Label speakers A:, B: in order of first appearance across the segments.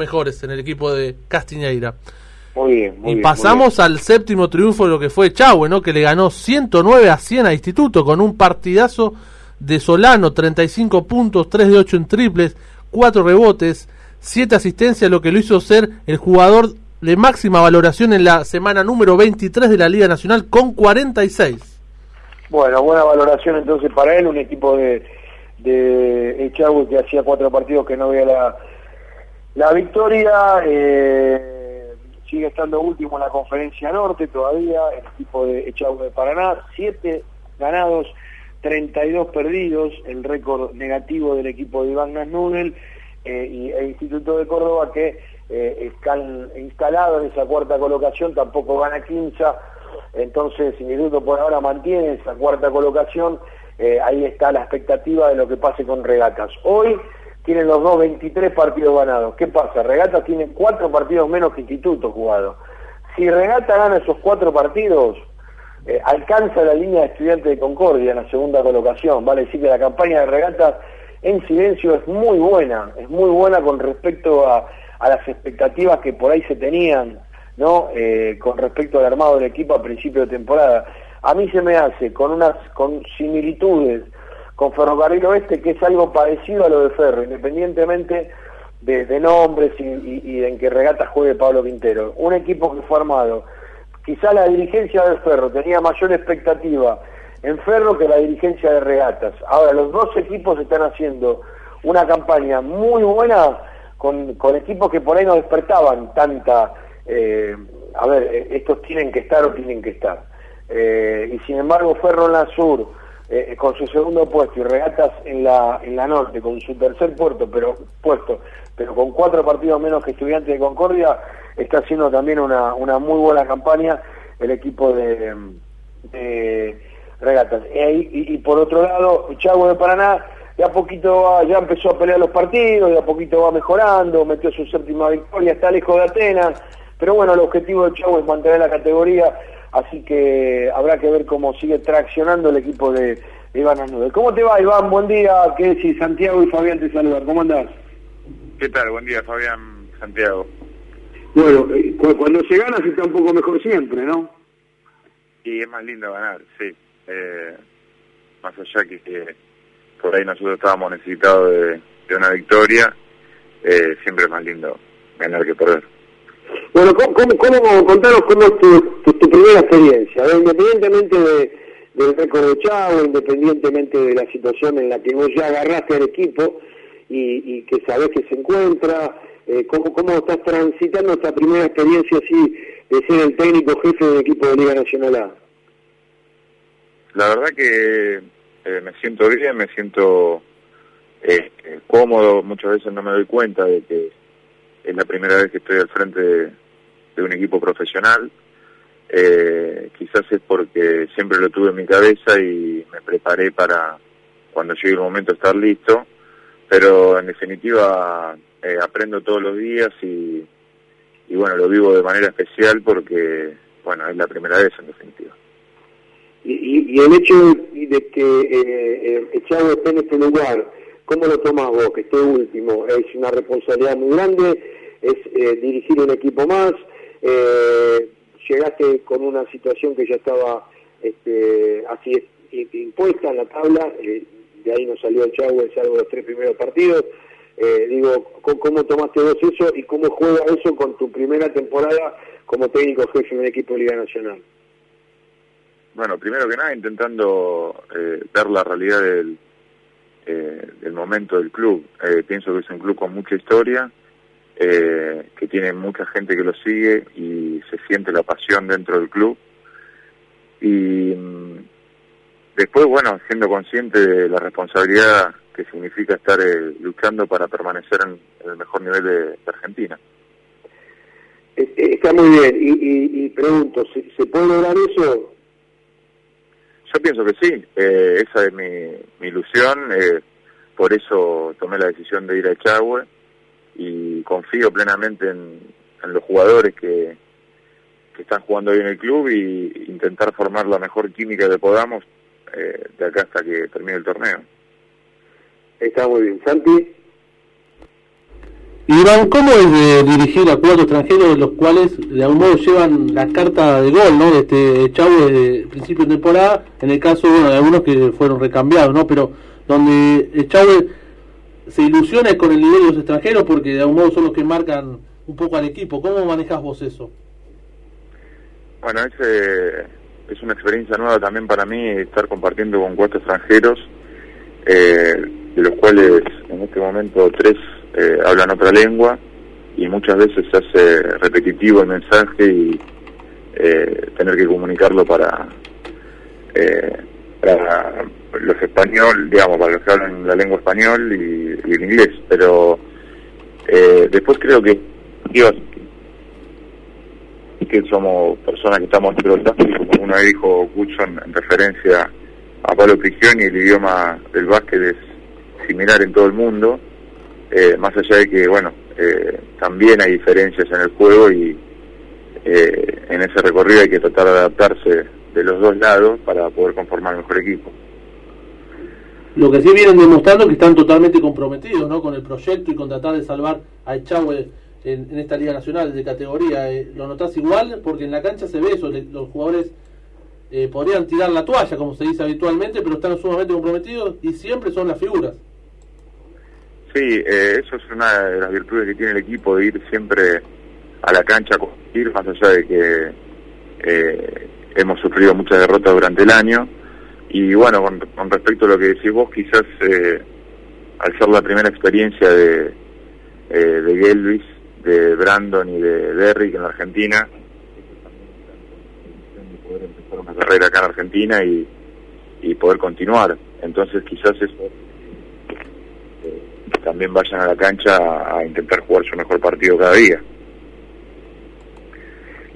A: mejores en el equipo de Castiñeira.
B: Muy bien, muy
A: y
B: bien,
A: pasamos al séptimo triunfo de lo que fue Chahue, ¿no? Que le ganó 109 a 100 a Instituto con un partidazo de Solano, 35 puntos, 3 de 8 en triples, 4 rebotes, 7 asistencias, lo que lo hizo ser el jugador de máxima valoración en la semana número 23 de la Liga Nacional con 46.
B: Bueno, buena valoración entonces para él, un equipo de, de Echagüe que hacía cuatro partidos que no veía la, la victoria. Eh, sigue estando último en la conferencia norte todavía, el equipo de Echagüe de Paraná, siete ganados, 32 perdidos, el récord negativo del equipo de Iván Nasnudel eh, y el Instituto de Córdoba que eh, están instalados en esa cuarta colocación, tampoco gana 15, entonces el Instituto por ahora mantiene esa cuarta colocación, eh, ahí está la expectativa de lo que pase con Regatas. Hoy tienen los dos 23 partidos ganados. ¿Qué pasa? Regatas tiene cuatro partidos menos que Instituto jugado. Si Regata gana esos cuatro partidos, eh, alcanza la línea de estudiantes de Concordia en la segunda colocación. Vale decir que la campaña de Regatas en silencio es muy buena, es muy buena con respecto a, a las expectativas que por ahí se tenían, ¿no? Eh, con respecto al armado del equipo a principio de temporada. A mí se me hace con unas con similitudes con Ferrocarril Oeste, que es algo parecido a lo de Ferro, independientemente de, nombres y, en qué regata juegue Pablo Quintero. Un equipo que fue armado. Quizá la dirigencia del Ferro tenía mayor expectativa en Ferro que la dirigencia de regatas. Ahora, los dos equipos están haciendo una campaña muy buena con, con equipos que por ahí no despertaban tanta, eh, a ver, eh, estos tienen que estar o tienen que estar. Eh, y sin embargo, Ferro en la Sur, eh, con su segundo puesto y Regatas en la, en la norte con su tercer puerto, pero, puesto, pero con cuatro partidos menos que Estudiantes de Concordia, está haciendo también una, una muy buena campaña el equipo de, Regatas. Y, por otro lado, Chagua de Paraná de a poquito ya empezó a pelear los partidos, de a poquito va mejorando, metió su séptima victoria, está lejos de Atenas, pero bueno, el objetivo de Chagua es mantener la categoría así que habrá que ver cómo sigue traccionando el equipo de Iván Arnudel. ¿Cómo te va, Iván? Buen día, ¿qué decís? Santiago y Fabián te saludan, ¿cómo andás?
C: ¿Qué tal? Buen día, Fabián, Santiago.
B: Bueno, eh, cuando se gana se está un poco mejor siempre, ¿no?
C: Y es más lindo ganar, sí. Eh, más allá que, por ahí nosotros estábamos necesitados de, una victoria, eh, siempre es más lindo ganar que perder.
B: Bueno, ¿cómo, cómo, contanos cómo es tu, tu, primera experiencia? Independientemente de, del récord de Chavo, independientemente de la situación en la que vos ya agarraste al equipo y, que sabés que se encuentra, eh, ¿cómo, ¿cómo estás transitando esta primera experiencia así de ser el técnico jefe del equipo de Liga Nacional A?
C: La verdad que eh, me siento bien, me siento eh, cómodo, muchas veces no me doy cuenta de que es la primera vez que estoy al frente de, un equipo profesional. Eh, quizás es porque siempre lo tuve en mi cabeza y me preparé para cuando llegue el momento estar listo, pero en definitiva eh, aprendo todos los días y, y bueno, lo vivo de manera especial porque, bueno, es la primera vez en definitiva.
B: Y, y el hecho de, que eh, eh esté en este lugar, ¿cómo lo tomas vos, que esté último? ¿Es una responsabilidad muy grande? es eh, dirigir un equipo más, eh, llegaste con una situación que ya estaba este, así impuesta en la tabla, eh, de ahí no salió el Chagüe, salvo los tres primeros partidos. digo, ¿cómo, tomaste vos eso y cómo juega eso con tu primera temporada como técnico jefe en un equipo de Liga Nacional?
C: Bueno, primero que nada intentando ver la realidad del, del momento del club. pienso que es un club con mucha historia, eh, que tiene mucha gente que lo sigue y se siente la pasión dentro del club. Y mm, después, bueno, siendo consciente de la responsabilidad que significa estar eh, luchando para permanecer en, el mejor nivel de, Argentina.
B: Está muy bien, y, pregunto, ¿se, puede lograr eso?
C: Yo pienso que sí, eh, esa es mi, mi ilusión, eh, por eso tomé la decisión de ir a Echagüe y confío plenamente en, los jugadores que, que, están jugando hoy en el club y intentar formar la mejor química que podamos eh, de acá hasta que termine el torneo.
B: Está muy bien. Santi.
A: Iván, ¿cómo es de dirigir a cuatro extranjeros, los cuales de algún modo llevan la carta de gol, ¿no? De este Chavo desde principio de temporada, en el caso de algunos que fueron recambiados, ¿no? Pero donde Chavo se ilusiona con el nivel de los extranjeros porque de algún modo son los que marcan un poco al equipo. ¿Cómo manejas vos eso?
C: Bueno, es, es una experiencia nueva también para mí estar compartiendo con cuatro extranjeros, eh, de los cuales en este momento tres eh, hablan otra lengua y muchas veces se hace repetitivo el mensaje y eh, tener que comunicarlo para, eh, para los español, digamos, para los que hablan la lengua español y, el inglés, pero después creo que que somos personas que estamos y como una dijo Goodson en referencia a Pablo Prigioni, el idioma del básquet es similar en todo el mundo, eh, más allá de que, bueno, eh, también hay diferencias en el juego y eh, en ese recorrido hay que tratar de adaptarse de los dos lados para poder conformar mejor equipo.
A: Lo que sí vienen demostrando es que están totalmente comprometidos ¿no? con el proyecto y con tratar de salvar a Echagüe en, en, esta Liga Nacional de categoría. ¿Lo notás igual? Porque en la cancha se ve eso, los jugadores podrían tirar la toalla, como se dice habitualmente, pero están sumamente comprometidos y siempre son las figuras.
C: Sí, eh, eso es una de las virtudes que tiene el equipo, de ir siempre a la cancha a competir, más allá de que eh, hemos sufrido muchas derrotas durante el año. Y bueno, con, respecto a lo que decís vos, quizás eh, al ser la primera experiencia de, de Gelvis, de Brandon y de Derrick en la Argentina, poder empezar una carrera acá en Argentina y, y poder continuar. Entonces quizás eso también vayan a la cancha a intentar jugar su mejor partido cada día.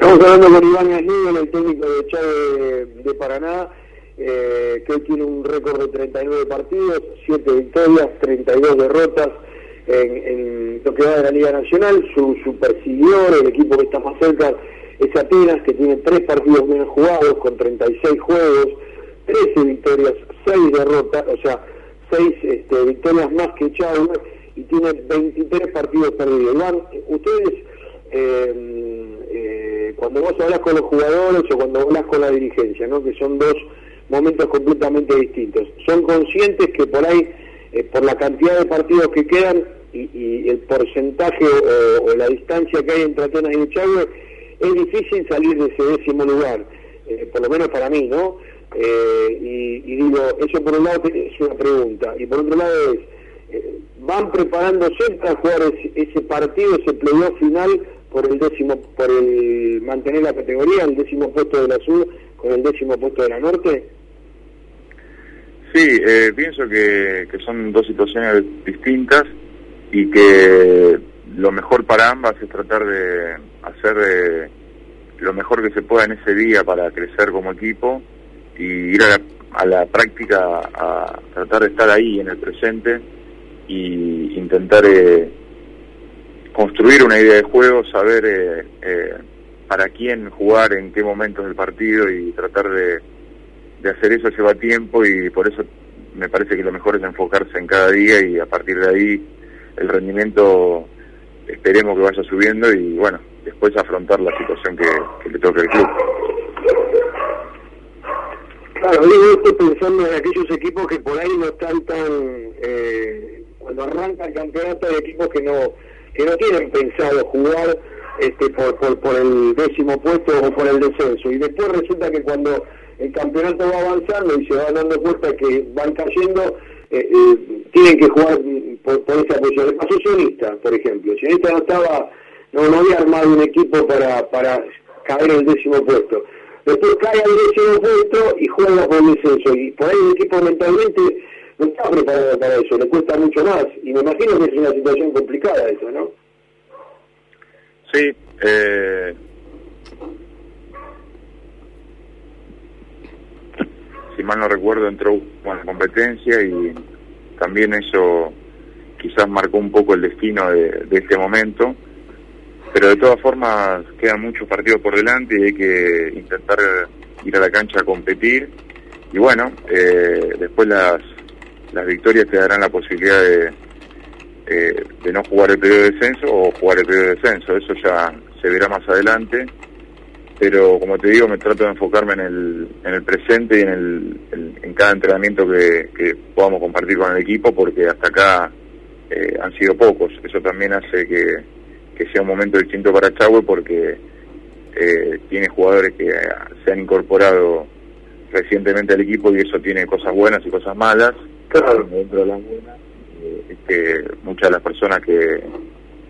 B: Estamos hablando con Iván Asnigan, el técnico de Chávez de, Paraná, eh, que hoy tiene un récord de 39 partidos, 7 victorias, 32 derrotas en, en, lo que va de la Liga Nacional. Su, su perseguidor, el equipo que está más cerca, es Atenas, que tiene 3 partidos menos jugados, con 36 juegos, 13 victorias, 6 derrotas, o sea, seis este, victorias más que Chávez y tiene 23 partidos perdidos. ustedes, eh, eh, cuando vos hablas con los jugadores o cuando hablas con la dirigencia, ¿no? que son dos momentos completamente distintos, ¿son conscientes que por ahí, eh, por la cantidad de partidos que quedan y, el porcentaje o, la distancia que hay entre Atenas y Chávez, es difícil salir de ese décimo lugar, por lo menos para mí, ¿no? Eh, y, digo, eso por un lado es una pregunta, y por otro lado es, eh, ¿van preparándose para jugar ese, partido, ese playoff final por el décimo, por el mantener la categoría, el décimo puesto de la sur con el décimo puesto de la norte?
C: Sí, eh, pienso que, que son dos situaciones distintas y que lo mejor para ambas es tratar de hacer lo mejor que se pueda en ese día para crecer como equipo y ir a la, práctica a tratar de estar ahí en el presente y intentar eh, construir una idea de juego, saber eh, eh, para quién jugar en qué momentos del partido y tratar de, de hacer eso lleva tiempo y por eso me parece que lo mejor es enfocarse en cada día y a partir de ahí el rendimiento esperemos que vaya subiendo y bueno, después afrontar la situación que, le toque al club.
B: Claro, digo esto pensando en aquellos equipos que por ahí no están tan... Eh, cuando arranca el campeonato hay equipos que no que no tienen pensado jugar este por, por, el décimo puesto o por el descenso. Y después resulta que cuando el campeonato va avanzando y se van dando cuenta que van cayendo, eh, eh, tienen que jugar por, esa posición. El pasó Sionista, por ejemplo. Sionista no estaba, no, no había armado un equipo para, para caer en el décimo puesto después cae al décimo puesto y juega por el descenso. Y por ahí el equipo mentalmente no está preparado para eso, le cuesta mucho más. Y me imagino que es una situación complicada eso, ¿no?
C: Sí, eh... si mal no recuerdo entró con la competencia y también eso quizás marcó un poco el destino de, de este momento pero de todas formas quedan muchos partidos por delante y hay que intentar ir a la cancha a competir y bueno, eh, después las, las victorias te darán la posibilidad de eh, de no jugar el periodo de descenso o jugar el periodo de descenso. Eso ya se verá más adelante. Pero como te digo, me trato de enfocarme en el, en el presente y en, el, en, cada entrenamiento que, que, podamos compartir con el equipo, porque hasta acá eh, han sido pocos. Eso también hace que, que sea un momento distinto para Chagüe, porque eh, tiene jugadores que se han incorporado recientemente al equipo y eso tiene cosas buenas y cosas malas. Claro. Dentro de las buenas eh, es que muchas de las personas que,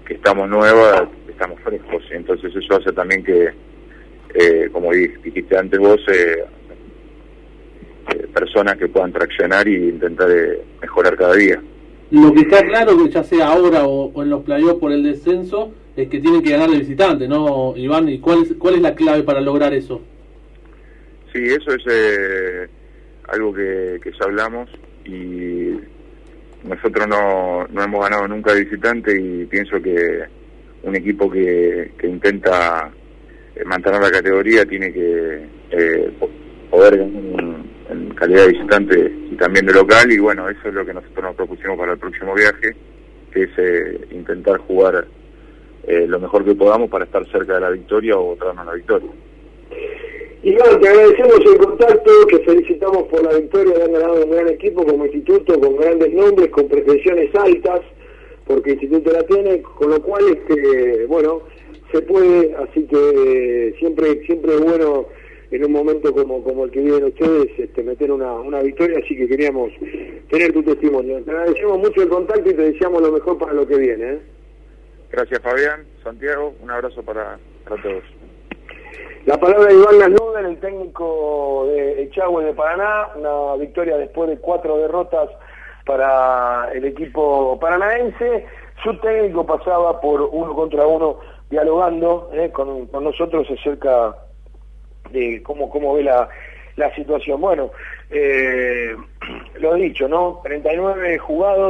C: que estamos nuevas estamos frescos, entonces eso hace también que, eh, como dijiste antes vos, eh, eh, personas que puedan traccionar y intentar mejorar cada día.
A: Lo que está claro, que ya sea ahora o, en los playoffs por el descenso, es que tienen que ganar de visitante, ¿no, Iván? ¿Y cuál es, cuál es la clave para lograr eso?
C: Sí, eso es eh, algo que, ya hablamos y nosotros no, no hemos ganado nunca visitante y pienso que un equipo que, que intenta eh, mantener la categoría tiene que eh, poder en, en, calidad de visitante y también de local y bueno, eso es lo que nosotros nos propusimos para el próximo viaje, que es intentar jugar lo mejor que podamos para estar cerca de la victoria o traernos la victoria.
B: Iván, te agradecemos el contacto, que felicitamos por la victoria de haber ganado un gran equipo como instituto, con grandes nombres, con pretensiones altas, porque el instituto la tiene, con lo cual, este, bueno, se puede, así que siempre siempre es bueno en un momento como, como el que viven ustedes este, meter una, una victoria, así que queríamos tener tu testimonio. Te agradecemos mucho el contacto y te deseamos lo mejor para lo que viene. ¿eh?
C: Gracias Fabián, Santiago, un abrazo para, para todos.
B: La palabra de Iván Lasnuden, el técnico de Echagüe de Paraná, una victoria después de cuatro derrotas para el equipo paranaense. Su técnico pasaba por uno contra uno dialogando eh, con, nosotros acerca de cómo, cómo ve la, la situación. Bueno, eh, lo dicho, ¿no? 39 jugados.